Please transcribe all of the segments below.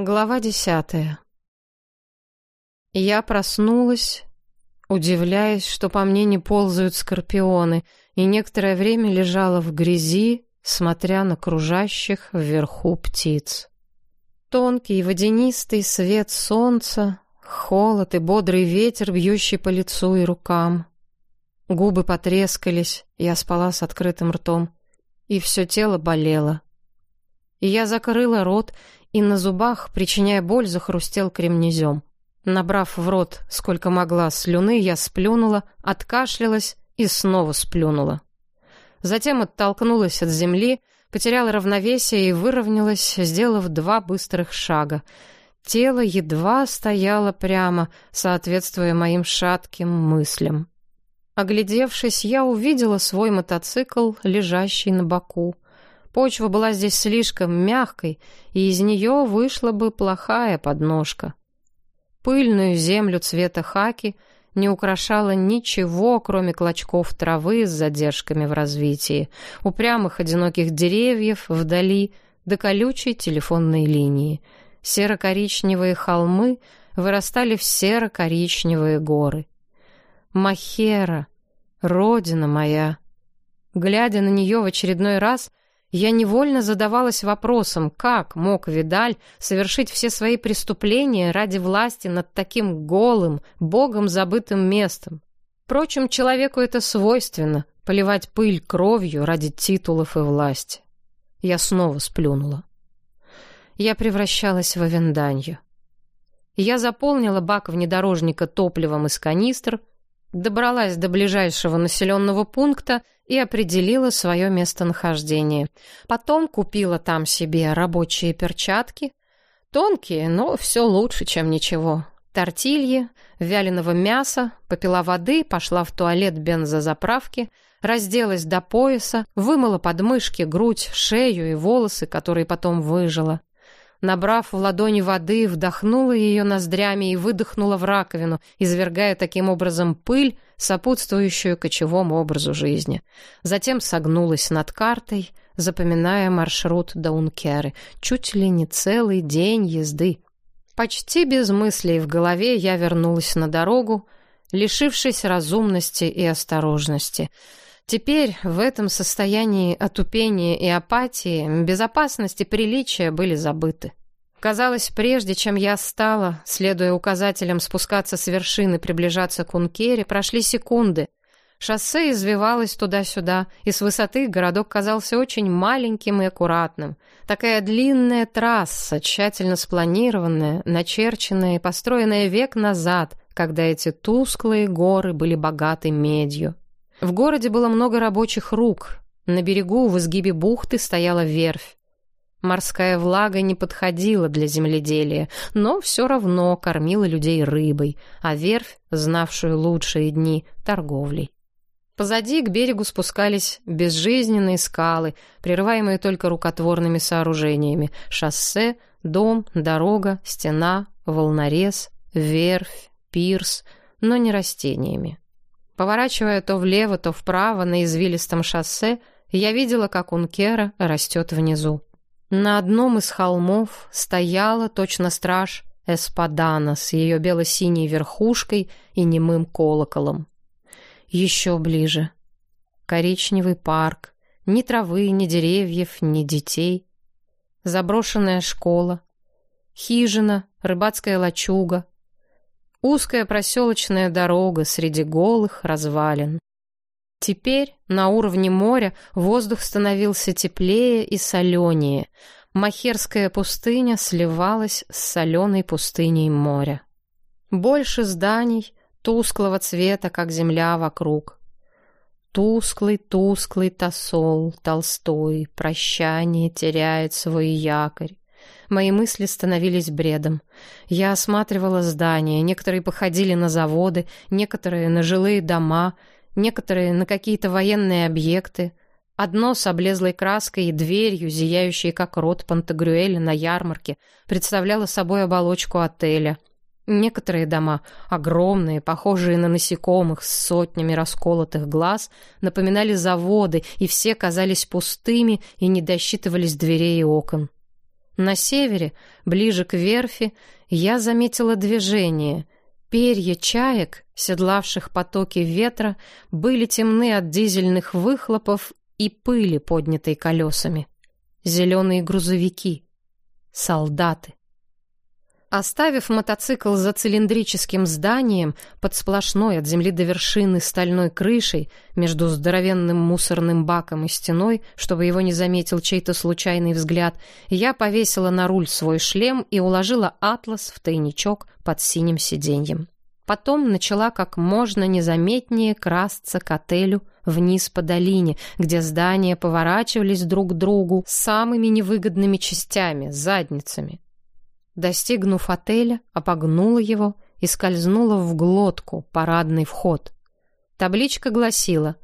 Глава десятая. Я проснулась, удивляясь, что по мне не ползают скорпионы, и некоторое время лежала в грязи, смотря на кружащих вверху птиц. Тонкий водянистый свет солнца, холод и бодрый ветер, бьющий по лицу и рукам. Губы потрескались, я спала с открытым ртом, и все тело болело. И я закрыла рот и на зубах, причиняя боль, захрустел кремнезем. Набрав в рот сколько могла слюны, я сплюнула, откашлялась и снова сплюнула. Затем оттолкнулась от земли, потеряла равновесие и выровнялась, сделав два быстрых шага. Тело едва стояло прямо, соответствуя моим шатким мыслям. Оглядевшись, я увидела свой мотоцикл, лежащий на боку. Почва была здесь слишком мягкой, и из нее вышла бы плохая подножка. Пыльную землю цвета хаки не украшало ничего, кроме клочков травы с задержками в развитии, упрямых одиноких деревьев вдали до колючей телефонной линии. Серо-коричневые холмы вырастали в серо-коричневые горы. Махера, родина моя. Глядя на нее в очередной раз, я невольно задавалась вопросом, как мог Видаль совершить все свои преступления ради власти над таким голым, богом забытым местом. Впрочем, человеку это свойственно — поливать пыль кровью ради титулов и власти. Я снова сплюнула. Я превращалась в авенданью. Я заполнила бак внедорожника топливом из канистр, добралась до ближайшего населенного пункта — и определила свое местонахождение. Потом купила там себе рабочие перчатки. Тонкие, но все лучше, чем ничего. Тортильи, вяленого мяса, попила воды, пошла в туалет бензозаправки, разделась до пояса, вымыла подмышки, грудь, шею и волосы, которые потом выжила. Набрав в ладони воды, вдохнула ее ноздрями и выдохнула в раковину, извергая таким образом пыль, сопутствующую кочевому образу жизни. Затем согнулась над картой, запоминая маршрут до Ункеры. Чуть ли не целый день езды. Почти без мыслей в голове я вернулась на дорогу, лишившись разумности и осторожности — Теперь в этом состоянии отупения и апатии безопасность и приличие были забыты. Казалось, прежде чем я стала, следуя указателям спускаться с вершины, приближаться к Ункере, прошли секунды. Шоссе извивалось туда-сюда, и с высоты городок казался очень маленьким и аккуратным. Такая длинная трасса, тщательно спланированная, начерченная и построенная век назад, когда эти тусклые горы были богаты медью. В городе было много рабочих рук. На берегу в изгибе бухты стояла верфь. Морская влага не подходила для земледелия, но все равно кормила людей рыбой, а верфь, знавшую лучшие дни, торговлей. Позади к берегу спускались безжизненные скалы, прерываемые только рукотворными сооружениями. Шоссе, дом, дорога, стена, волнорез, верфь, пирс, но не растениями. Поворачивая то влево, то вправо на извилистом шоссе, я видела, как Ункера растет внизу. На одном из холмов стояла, точно страж, Эспадана с ее бело-синей верхушкой и немым колоколом. Еще ближе. Коричневый парк. Ни травы, ни деревьев, ни детей. Заброшенная школа. Хижина, рыбацкая лачуга, Узкая проселочная дорога среди голых развалин. Теперь на уровне моря воздух становился теплее и соленее. Махерская пустыня сливалась с соленой пустыней моря. Больше зданий, тусклого цвета, как земля вокруг. Тусклый, тусклый тосол, Толстой, прощание теряет свой якорь. Мои мысли становились бредом. Я осматривала здания, некоторые походили на заводы, некоторые на жилые дома, некоторые на какие-то военные объекты. Одно с облезлой краской и дверью, зияющей как рот Пантагрюэля на ярмарке, представляло собой оболочку отеля. Некоторые дома, огромные, похожие на насекомых с сотнями расколотых глаз, напоминали заводы, и все казались пустыми и не досчитывались дверей и окон. На севере, ближе к верфи, я заметила движение. Перья чаек, седлавших потоки ветра, были темны от дизельных выхлопов и пыли, поднятой колесами. Зеленые грузовики. Солдаты. Оставив мотоцикл за цилиндрическим зданием под сплошной от земли до вершины стальной крышей между здоровенным мусорным баком и стеной, чтобы его не заметил чей-то случайный взгляд, я повесила на руль свой шлем и уложила атлас в тайничок под синим сиденьем. Потом начала как можно незаметнее красться к отелю вниз по долине, где здания поворачивались друг к другу самыми невыгодными частями, задницами. Достигнув отеля, опогнула его и скользнула в глотку, парадный вход. Табличка гласила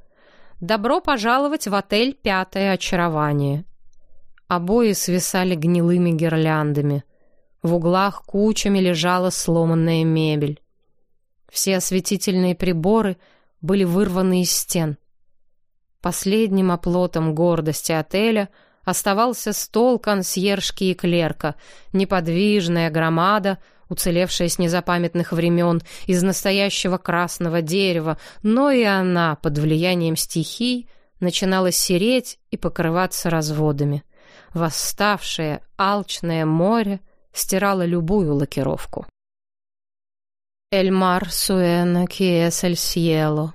«Добро пожаловать в отель «Пятое очарование». Обои свисали гнилыми гирляндами. В углах кучами лежала сломанная мебель. Все осветительные приборы были вырваны из стен. Последним оплотом гордости отеля — оставался стол консьержки и клерка, неподвижная громада, уцелевшая с незапамятных времен, из настоящего красного дерева, но и она, под влиянием стихий, начинала сереть и покрываться разводами. Восставшее, алчное море стирало любую лакировку. «Эльмар суэна киэс эль сьело»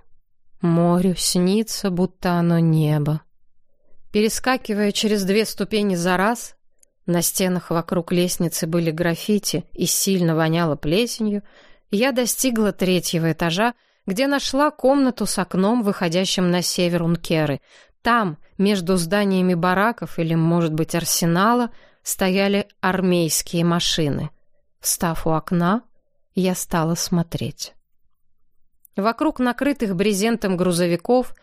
Морю снится, будто оно небо. Перескакивая через две ступени за раз, на стенах вокруг лестницы были граффити и сильно воняло плесенью, я достигла третьего этажа, где нашла комнату с окном, выходящим на север Ункеры. Там, между зданиями бараков или, может быть, арсенала, стояли армейские машины. Встав у окна, я стала смотреть. Вокруг накрытых брезентом грузовиков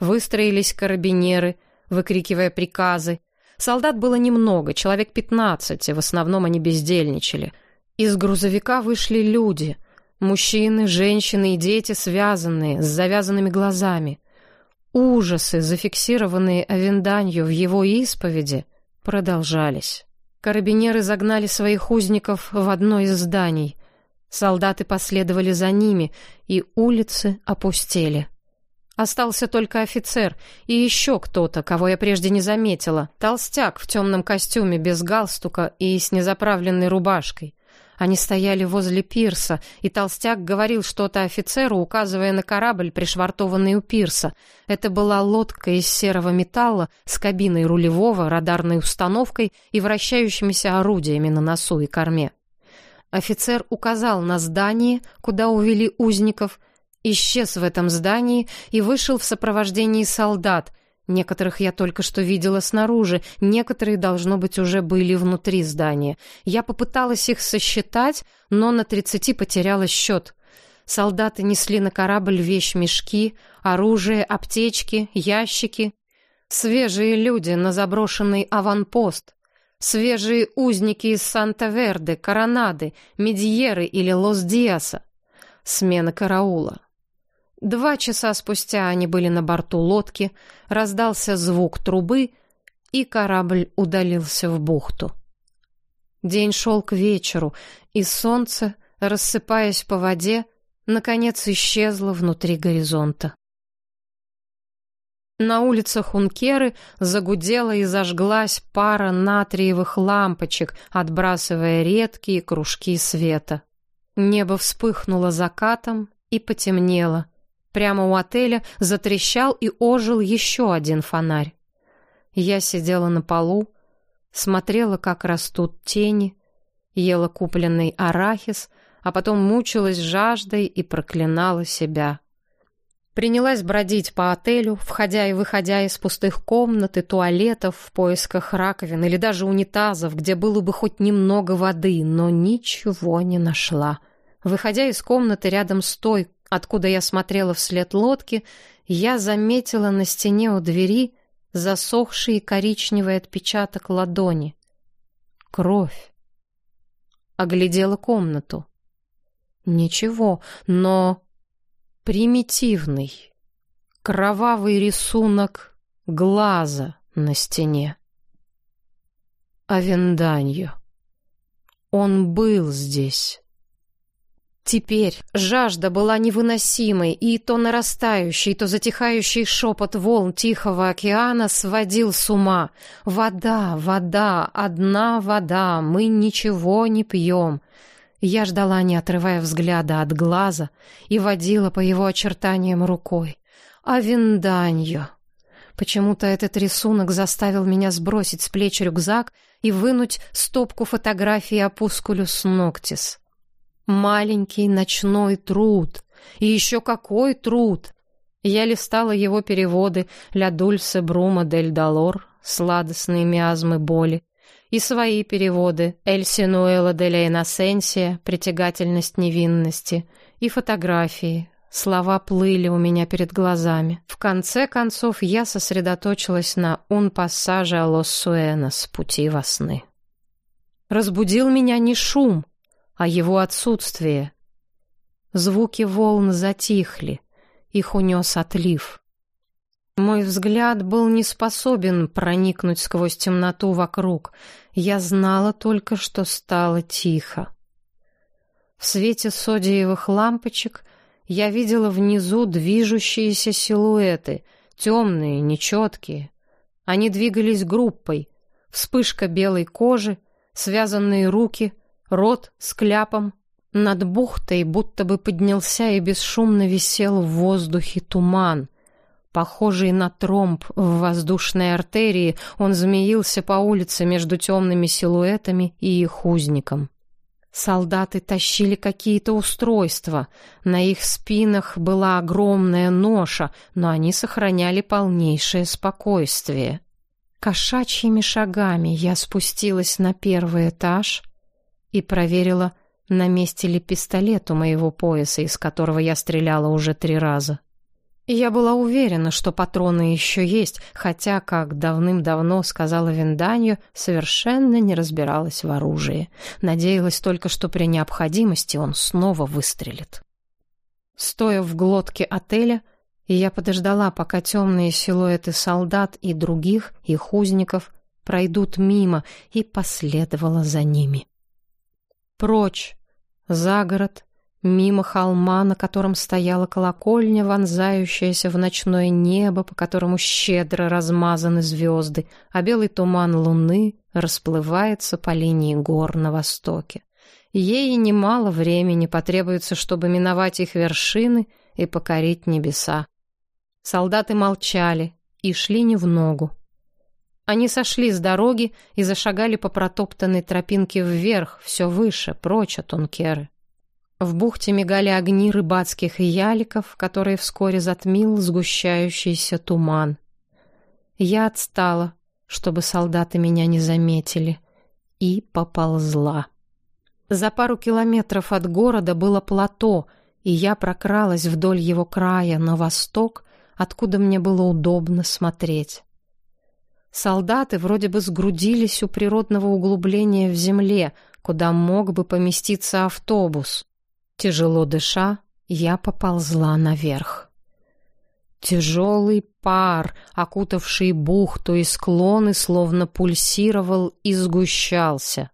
выстроились карабинеры — выкрикивая приказы. Солдат было немного, человек пятнадцать, и в основном они бездельничали. Из грузовика вышли люди. Мужчины, женщины и дети, связанные, с завязанными глазами. Ужасы, зафиксированные Авенданью в его исповеди, продолжались. Карабинеры загнали своих узников в одно из зданий. Солдаты последовали за ними, и улицы опустели. Остался только офицер и еще кто-то, кого я прежде не заметила. Толстяк в темном костюме, без галстука и с незаправленной рубашкой. Они стояли возле пирса, и толстяк говорил что-то офицеру, указывая на корабль, пришвартованный у пирса. Это была лодка из серого металла с кабиной рулевого, радарной установкой и вращающимися орудиями на носу и корме. Офицер указал на здание, куда увели узников — исчез в этом здании и вышел в сопровождении солдат. Некоторых я только что видела снаружи, некоторые, должно быть, уже были внутри здания. Я попыталась их сосчитать, но на тридцати потеряла счет. Солдаты несли на корабль вещь-мешки, оружие, аптечки, ящики. Свежие люди на заброшенный аванпост. Свежие узники из Санта-Верде, Коронады, Медьеры или Лос-Диаса. Смена караула. Два часа спустя они были на борту лодки, раздался звук трубы, и корабль удалился в бухту. День шел к вечеру, и солнце, рассыпаясь по воде, наконец исчезло внутри горизонта. На улицах Ункеры загудела и зажглась пара натриевых лампочек, отбрасывая редкие кружки света. Небо вспыхнуло закатом и потемнело. Прямо у отеля затрещал и ожил еще один фонарь. Я сидела на полу, смотрела, как растут тени, ела купленный арахис, а потом мучилась жаждой и проклинала себя. Принялась бродить по отелю, входя и выходя из пустых комнат и туалетов в поисках раковин или даже унитазов, где было бы хоть немного воды, но ничего не нашла. Выходя из комнаты рядом с той, Откуда я смотрела вслед лодки, я заметила на стене у двери засохший коричневый отпечаток ладони. Кровь. Оглядела комнату. Ничего, но примитивный, кровавый рисунок глаза на стене. Авенданью. Он был здесь. Теперь жажда была невыносимой, и то нарастающий, то затихающий шепот волн Тихого океана сводил с ума. «Вода, вода, одна вода, мы ничего не пьем». Я ждала, не отрывая взгляда от глаза, и водила по его очертаниям рукой. «А винданьо!» Почему-то этот рисунок заставил меня сбросить с плеч рюкзак и вынуть стопку фотографий Апускулюс Ноктис. Маленький ночной труд. И еще какой труд! Я листала его переводы «Ля дульсе брума дель долор» «Сладостные миазмы боли», и свои переводы «Эль синуэла де иносенсия» «Притягательность невинности» и фотографии. Слова плыли у меня перед глазами. В конце концов я сосредоточилась на «Un passage a los suenos» «Пути во сны». Разбудил меня не шум, а его отсутствие. Звуки волн затихли, их унес отлив. Мой взгляд был не способен проникнуть сквозь темноту вокруг. Я знала только, что стало тихо. В свете содиевых лампочек я видела внизу движущиеся силуэты, темные, нечеткие. Они двигались группой. Вспышка белой кожи, связанные руки — рот с кляпом. Над бухтой будто бы поднялся и бесшумно висел в воздухе туман. Похожий на тромб в воздушной артерии, он змеился по улице между темными силуэтами и их узником. Солдаты тащили какие-то устройства. На их спинах была огромная ноша, но они сохраняли полнейшее спокойствие. Кошачьими шагами я спустилась на первый этаж — и проверила, на месте ли пистолет у моего пояса, из которого я стреляла уже три раза. Я была уверена, что патроны еще есть, хотя, как давным-давно сказала Винданью, совершенно не разбиралась в оружии. Надеялась только, что при необходимости он снова выстрелит. Стоя в глотке отеля, я подождала, пока темные силуэты солдат и других, их узников, пройдут мимо, и последовала за ними. Прочь, за город, мимо холма, на котором стояла колокольня, вонзающаяся в ночное небо, по которому щедро размазаны звезды, а белый туман луны расплывается по линии гор на востоке. Ей немало времени потребуется, чтобы миновать их вершины и покорить небеса. Солдаты молчали и шли не в ногу. Они сошли с дороги и зашагали по протоптанной тропинке вверх, все выше, прочь от Ункеры. В бухте мигали огни рыбацких яликов, которые вскоре затмил сгущающийся туман. Я отстала, чтобы солдаты меня не заметили, и поползла. За пару километров от города было плато, и я прокралась вдоль его края на восток, откуда мне было удобно смотреть. Солдаты вроде бы сгрудились у природного углубления в земле, куда мог бы поместиться автобус. Тяжело дыша, я поползла наверх. Тяжелый пар, окутавший бухту и склоны, словно пульсировал и сгущался.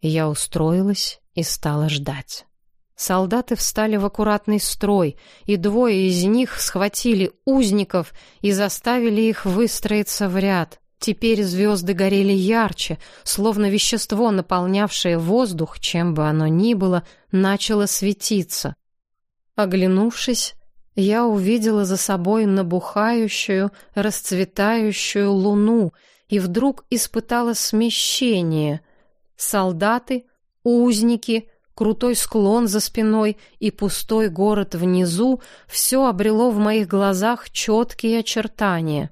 Я устроилась и стала ждать. Солдаты встали в аккуратный строй, и двое из них схватили узников и заставили их выстроиться в ряд. Теперь звезды горели ярче, словно вещество, наполнявшее воздух, чем бы оно ни было, начало светиться. Оглянувшись, я увидела за собой набухающую, расцветающую луну и вдруг испытала смещение. Солдаты, узники, крутой склон за спиной и пустой город внизу — все обрело в моих глазах четкие очертания.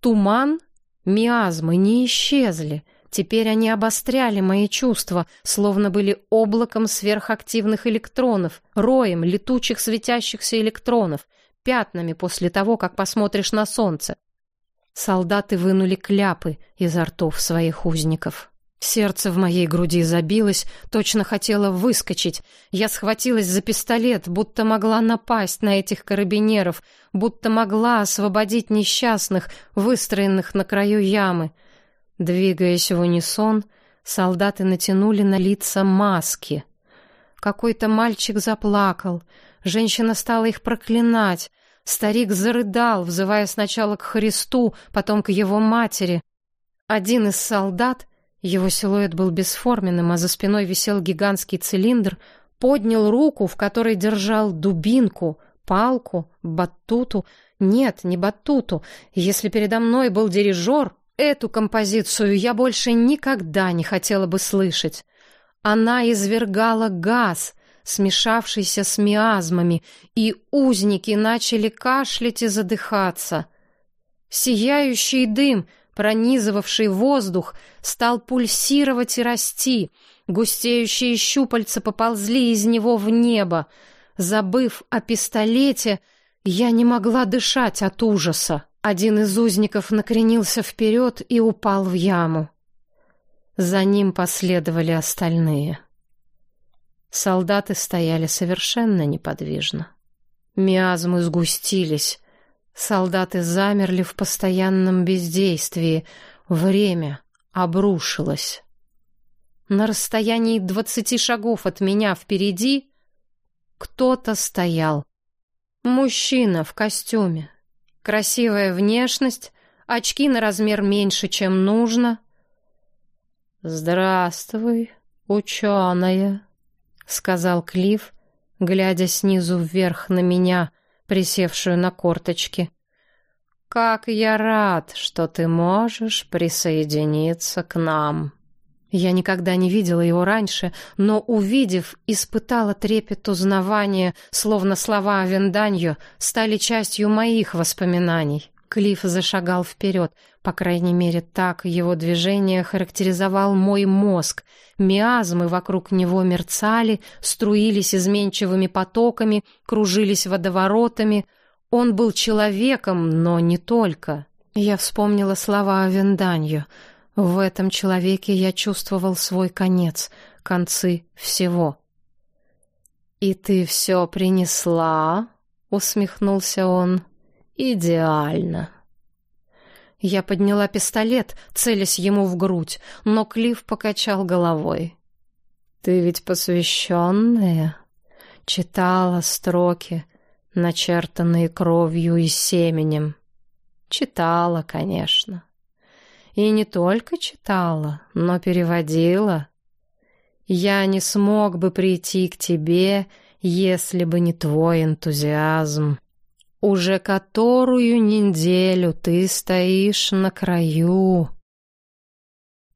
Туман — Миазмы не исчезли. Теперь они обостряли мои чувства, словно были облаком сверхактивных электронов, роем летучих светящихся электронов, пятнами после того, как посмотришь на солнце. Солдаты вынули кляпы изо ртов своих узников. Сердце в моей груди забилось, точно хотело выскочить. Я схватилась за пистолет, будто могла напасть на этих карабинеров, будто могла освободить несчастных, выстроенных на краю ямы. Двигаясь в унисон, солдаты натянули на лица маски. Какой-то мальчик заплакал, женщина стала их проклинать, старик зарыдал, взывая сначала к Христу, потом к его матери. Один из солдат, его силуэт был бесформенным, а за спиной висел гигантский цилиндр, поднял руку, в которой держал дубинку, палку, батуту. Нет, не батуту. Если передо мной был дирижер, эту композицию я больше никогда не хотела бы слышать. Она извергала газ, смешавшийся с миазмами, и узники начали кашлять и задыхаться. Сияющий дым, пронизывавший воздух, стал пульсировать и расти. Густеющие щупальца поползли из него в небо. Забыв о пистолете, я не могла дышать от ужаса. Один из узников накренился вперед и упал в яму. За ним последовали остальные. Солдаты стояли совершенно неподвижно. Миазмы сгустились. Солдаты замерли в постоянном бездействии. Время обрушилось. На расстоянии двадцати шагов от меня впереди кто-то стоял. Мужчина в костюме. Красивая внешность, очки на размер меньше, чем нужно. «Здравствуй, ученая», — сказал Клифф, глядя снизу вверх на меня, присевшую на корточки. «Как я рад, что ты можешь присоединиться к нам». Я никогда не видела его раньше, но, увидев, испытала трепет узнавания, словно слова о Венданьо стали частью моих воспоминаний. Клифф зашагал вперед, по крайней мере, так его движение характеризовал мой мозг. Миазмы вокруг него мерцали, струились изменчивыми потоками, кружились водоворотами. Он был человеком, но не только. Я вспомнила слова о Венданьо — в этом человеке я чувствовал свой конец, концы всего. «И ты все принесла?» — усмехнулся он. «Идеально». Я подняла пистолет, целясь ему в грудь, но Клифф покачал головой. «Ты ведь посвященная?» Читала строки, начертанные кровью и семенем. Читала, конечно. И не только читала, но переводила. Я не смог бы прийти к тебе, если бы не твой энтузиазм. Уже которую неделю ты стоишь на краю.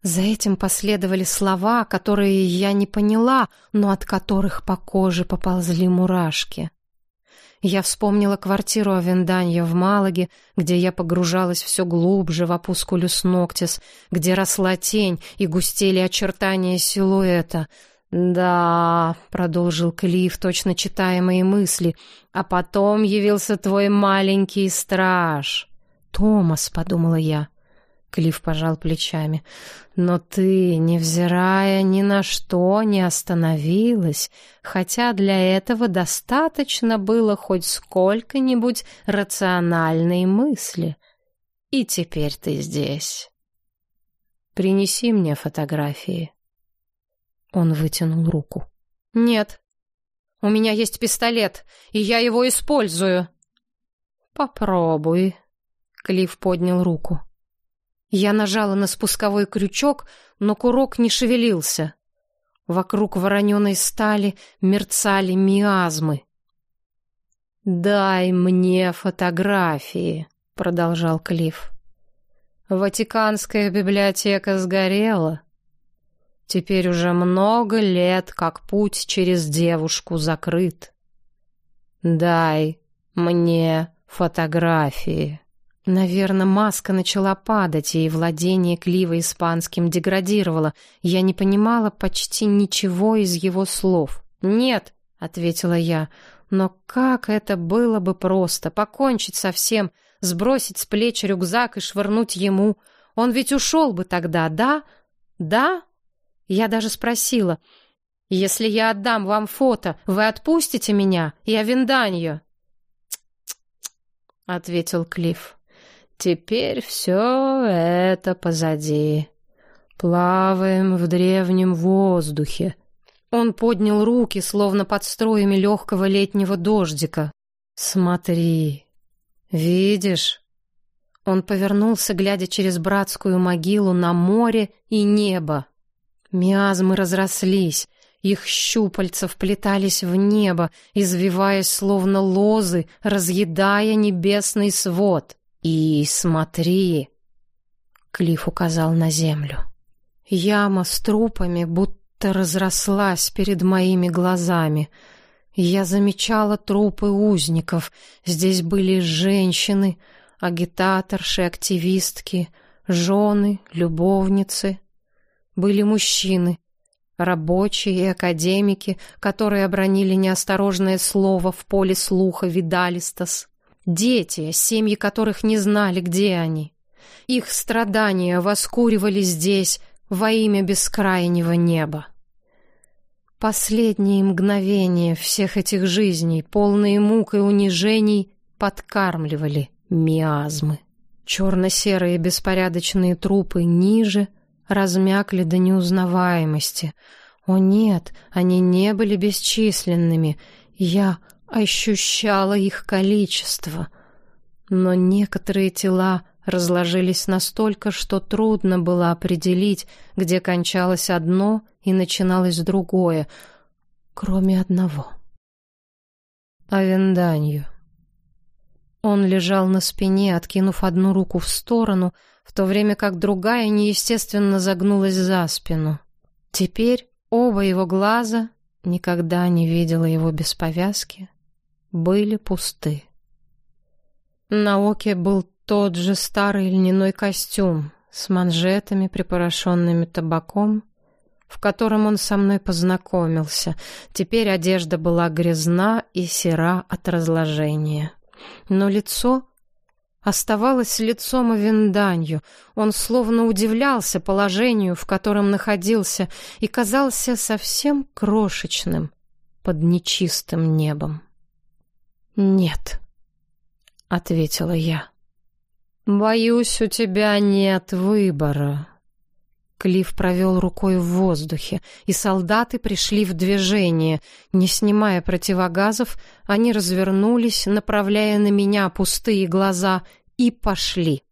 За этим последовали слова, которые я не поняла, но от которых по коже поползли мурашки. Я вспомнила квартиру Авенданья в Малаге, где я погружалась все глубже в опускулюс ноктис, где росла тень и густели очертания силуэта. «Да», — продолжил Клифф, точно читая мои мысли, «а потом явился твой маленький страж». «Томас», — подумала я, Клифф пожал плечами. «Но ты, невзирая ни на что, не остановилась, хотя для этого достаточно было хоть сколько-нибудь рациональной мысли. И теперь ты здесь. Принеси мне фотографии». Он вытянул руку. «Нет, у меня есть пистолет, и я его использую». «Попробуй», — Клифф поднял руку. Я нажала на спусковой крючок, но курок не шевелился. Вокруг вороненой стали мерцали миазмы. «Дай мне фотографии», — продолжал Клифф. «Ватиканская библиотека сгорела. Теперь уже много лет, как путь через девушку закрыт. Дай мне фотографии». Наверное, маска начала падать, и владение Клива испанским деградировало. Я не понимала почти ничего из его слов. «Нет», — ответила я, — «но как это было бы просто, покончить со всем, сбросить с плеч рюкзак и швырнуть ему. Он ведь ушел бы тогда, да? Да?» Я даже спросила, «Если я отдам вам фото, вы отпустите меня и Авенданью?» — ответил Клифф. Теперь все это позади. Плаваем в древнем воздухе. Он поднял руки, словно под строями легкого летнего дождика. Смотри. Видишь? Он повернулся, глядя через братскую могилу на море и небо. Миазмы разрослись, их щупальца вплетались в небо, извиваясь словно лозы, разъедая небесный свод. «И смотри!» Клифф указал на землю. Яма с трупами будто разрослась перед моими глазами. Я замечала трупы узников. Здесь были женщины, агитаторши, активистки, жены, любовницы. Были мужчины, рабочие и академики, которые обронили неосторожное слово в поле слуха Видалистас. Дети, семьи которых не знали, где они. Их страдания воскуривали здесь во имя бескрайнего неба. Последние мгновения всех этих жизней, полные мук и унижений, подкармливали миазмы. Черно-серые беспорядочные трупы ниже размякли до неузнаваемости. О нет, они не были бесчисленными. Я ощущала их количество. Но некоторые тела разложились настолько, что трудно было определить, где кончалось одно и начиналось другое, кроме одного. Авенданью. Он лежал на спине, откинув одну руку в сторону, в то время как другая неестественно загнулась за спину. Теперь оба его глаза, никогда не видела его без повязки, были пусты. На оке был тот же старый льняной костюм с манжетами, припорошенными табаком, в котором он со мной познакомился. Теперь одежда была грязна и сера от разложения. Но лицо оставалось лицом Авенданью. Он словно удивлялся положению, в котором находился, и казался совсем крошечным под нечистым небом. «Нет», — ответила я. «Боюсь, у тебя нет выбора». Клифф провел рукой в воздухе, и солдаты пришли в движение. Не снимая противогазов, они развернулись, направляя на меня пустые глаза, и пошли.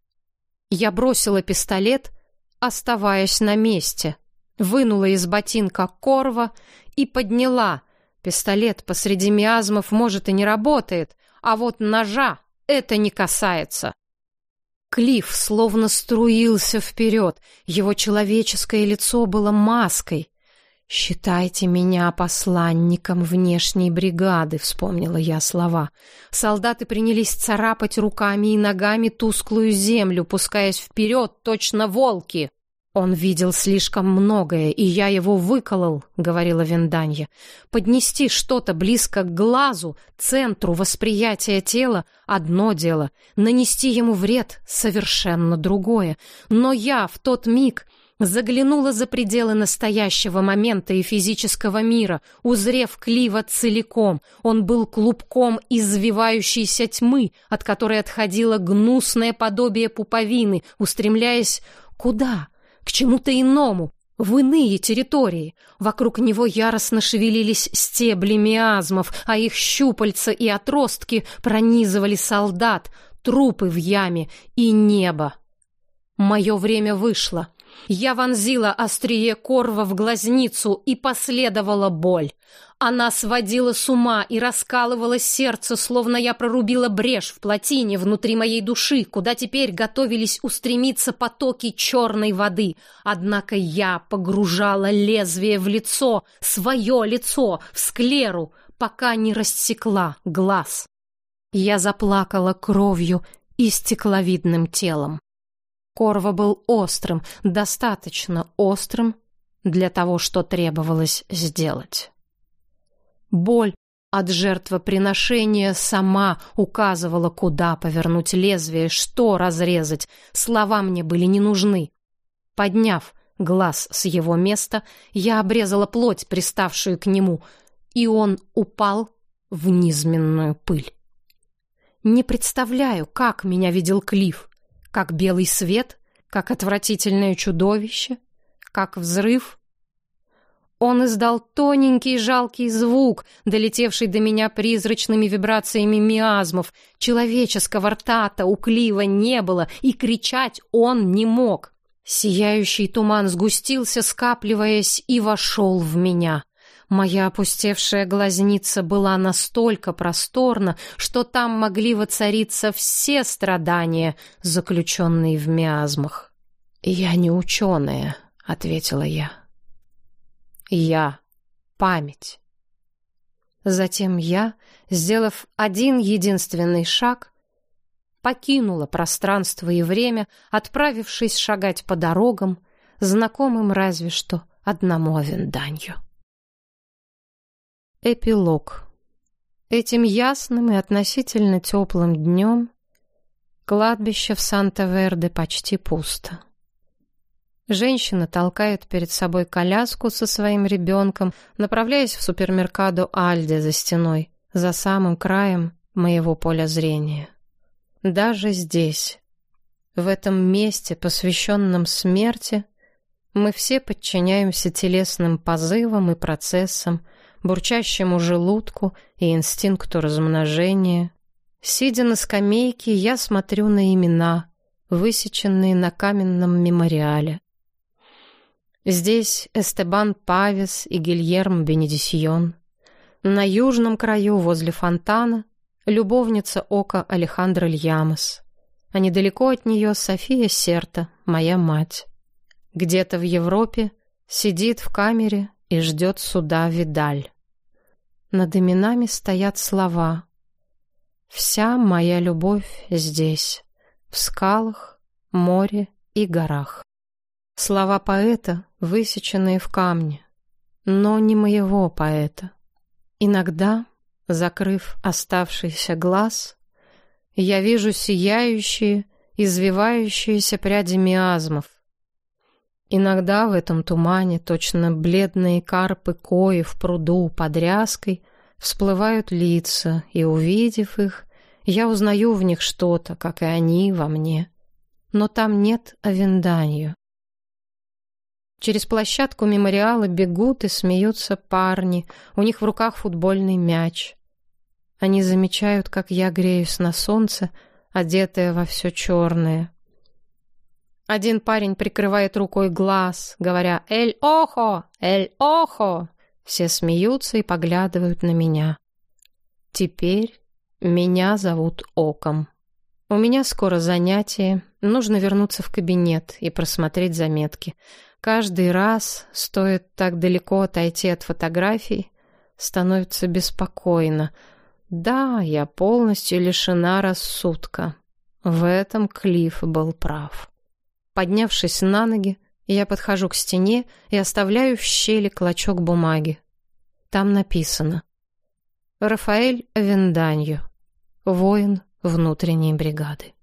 Я бросила пистолет, оставаясь на месте, вынула из ботинка корва и подняла. Пистолет посреди миазмов, может, и не работает, а вот ножа это не касается. Клифф словно струился вперед. Его человеческое лицо было маской. «Считайте меня посланником внешней бригады», — вспомнила я слова. Солдаты принялись царапать руками и ногами тусклую землю, пускаясь вперед, точно волки. «Он видел слишком многое, и я его выколол», — говорила Венданья. «Поднести что-то близко к глазу, центру восприятия тела — одно дело, нанести ему вред — совершенно другое. Но я в тот миг заглянула за пределы настоящего момента и физического мира, узрев Клива целиком. Он был клубком извивающейся тьмы, от которой отходило гнусное подобие пуповины, устремляясь куда?» К чему-то иному, в иные территории. Вокруг него яростно шевелились стебли миазмов, а их щупальца и отростки пронизывали солдат, трупы в яме и небо. Мое время вышло. Я вонзила острие корва в глазницу, и последовала боль. Она сводила с ума и раскалывала сердце, словно я прорубила брешь в плотине внутри моей души, куда теперь готовились устремиться потоки черной воды. Однако я погружала лезвие в лицо, свое лицо, в склеру, пока не рассекла глаз. Я заплакала кровью и стекловидным телом. Корва был острым, достаточно острым для того, что требовалось сделать. Боль от жертвоприношения сама указывала, куда повернуть лезвие, что разрезать. Слова мне были не нужны. Подняв глаз с его места, я обрезала плоть, приставшую к нему, и он упал в низменную пыль. Не представляю, как меня видел Клифф, как белый свет, как отвратительное чудовище, как взрыв. Он издал тоненький жалкий звук, долетевший до меня призрачными вибрациями миазмов. Человеческого рта-то у Клива не было, и кричать он не мог. Сияющий туман сгустился, скапливаясь, и вошел в меня. Моя опустевшая глазница была настолько просторна, что там могли воцариться все страдания, заключенные в миазмах. «Я не ученая», — ответила я. «Я — память». Затем я, сделав один единственный шаг, покинула пространство и время, отправившись шагать по дорогам, знакомым разве что одному Авенданью. Эпилог. Этим ясным и относительно теплым днем кладбище в Санта-Верде почти пусто. Женщина толкает перед собой коляску со своим ребенком, направляясь в супермеркадо Альде за стеной, за самым краем моего поля зрения. Даже здесь, в этом месте, посвященном смерти, мы все подчиняемся телесным позывам и процессам, бурчащему желудку и инстинкту размножения. Сидя на скамейке, я смотрю на имена, высеченные на каменном мемориале. Здесь Эстебан Павес и Гильермо Бенедисьон. На южном краю, возле фонтана, любовница ока Алехандро Льямос. А недалеко от нее София Серта, моя мать. Где-то в Европе сидит в камере и ждет суда Видаль. Над именами стоят слова. Вся моя любовь здесь, в скалах, море и горах. Слова поэта, высеченные в камне, но не моего поэта. Иногда, закрыв оставшийся глаз, я вижу сияющие, извивающиеся пряди миазмов. Иногда в этом тумане точно бледные карпы кои в пруду под ряской всплывают лица, и, увидев их, я узнаю в них что-то, как и они во мне. Но там нет авенданию. Через площадку мемориала бегут и смеются парни, у них в руках футбольный мяч. Они замечают, как я греюсь на солнце, одетая во все черное. Один парень прикрывает рукой глаз, говоря «Эль Охо! Эль Охо!» Все смеются и поглядывают на меня. Теперь меня зовут Оком. У меня скоро занятие, нужно вернуться в кабинет и просмотреть заметки. Каждый раз, стоит так далеко отойти от фотографий, становится беспокойно. Да, я полностью лишена рассудка. В этом Клифф был прав. Поднявшись на ноги, я подхожу к стене и оставляю в щели клочок бумаги. Там написано «Рафаэль Венданьо, воин внутренней бригады».